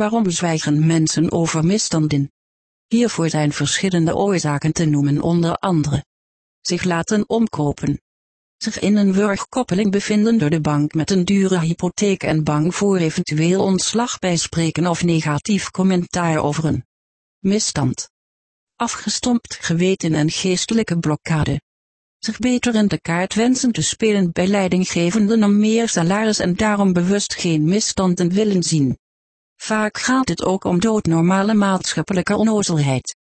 Waarom zwijgen mensen over misstanden? Hiervoor zijn verschillende oorzaken te noemen onder andere. Zich laten omkopen. Zich in een wurgkoppeling bevinden door de bank met een dure hypotheek en bang voor eventueel ontslag bij spreken of negatief commentaar over een misstand. Afgestompt geweten en geestelijke blokkade. Zich beter in de kaart wensen te spelen bij leidinggevenden om meer salaris en daarom bewust geen misstanden willen zien. Vaak gaat het ook om doodnormale maatschappelijke onnozelheid.